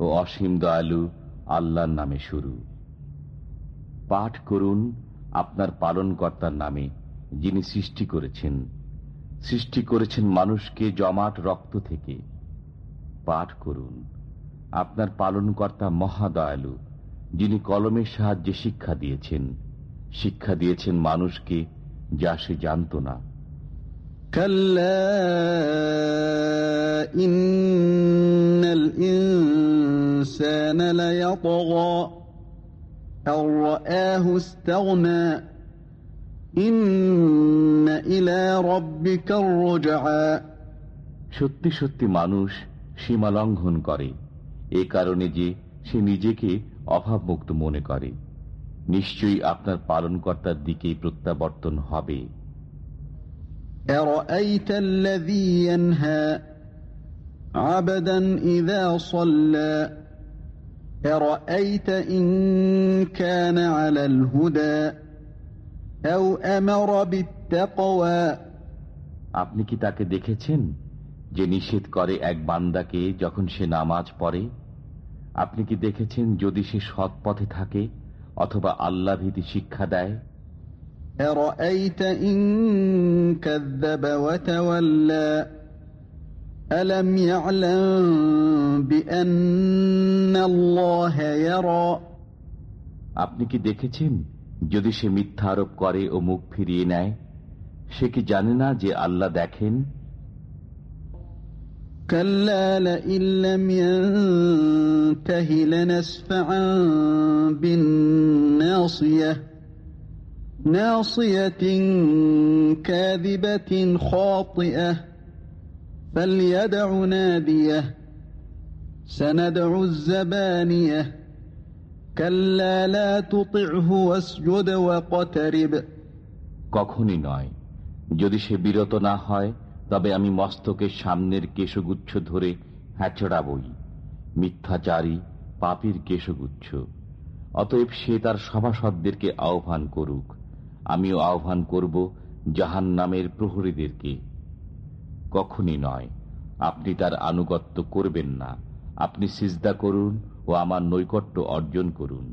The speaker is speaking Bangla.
ও অসীম দয়ালু আল্লাহর নামে শুরু। পাঠ করুন আপনার পালনকর্তার নামে, যিনি সৃষ্টি করেছেন। সৃষ্টি করেছেন মানুষকে জমাট রক্ত থেকে। পাঠ করুন আপনার পালনকর্তা মহাদয়ালু, যিনি কলমের সাহায্যে শিক্ষা দিয়েছেন। শিক্ষা দিয়েছেন মানুষকে যা সে জানত না। কাল্লা ইন্নাল ইন الإنسان ليطغى أن رآه استغنى إن إلى ربك الرجعى সত্যি সত্যি মানুষ সীমা লঙ্ঘন করে এ কারণে যে সে নিজেকে অভাবমুক্ত মনে করে নিশ্চয়ই আপনার পালনকর্তার দিকেই প্রত্যাবর্তন হবে أرأيت الذي ينهى عبدا إذا صلى أرأيت إن كان على الهدى أو أمر بالتقوى আপনি কি তাকে দেখেছেন যে নিষেধ করে এক বান্দাকে যখন সে নামাজ পড়ে আপনি কি দেখেছেন যদি সে সৎ পথে থাকে অথবা আল্লাহ ভীতি শিক্ষা দেয় أرأيت إن كذب وتولى ألم يعلم بأن الله يرى আপনি কি দেখেছেন যদি সে মিথ্যা আরোপ করে ও মুখ ফিরিয়ে নেয় সে কি জানে না যে আল্লাহ দেখেন كلا لئن لم ينته لنسفعا بالناصية ناصية كاذبة خاطئة فليدع ناديه سندع الزبانية كلا لا تطعه واسجد واقترب কখনই নয় যদি সে বিরত না হয় তবে আমি মস্তকের সামনের কেশগুচ্ছ ধরে হ্যাচড়াবই মিথ্যাচারী পাপির কেশগুচ্ছ অতএব সে তার সভাসদদেরকে আহ্বান করুক আমিও আহ্বান করব জাহান নামের প্রহরীদেরকে কখনই নয়। আপনি তার আনুগত্য করবেন না। আপনি সিজদা করুন ও আমার নৈকট্য অর্জন করুন।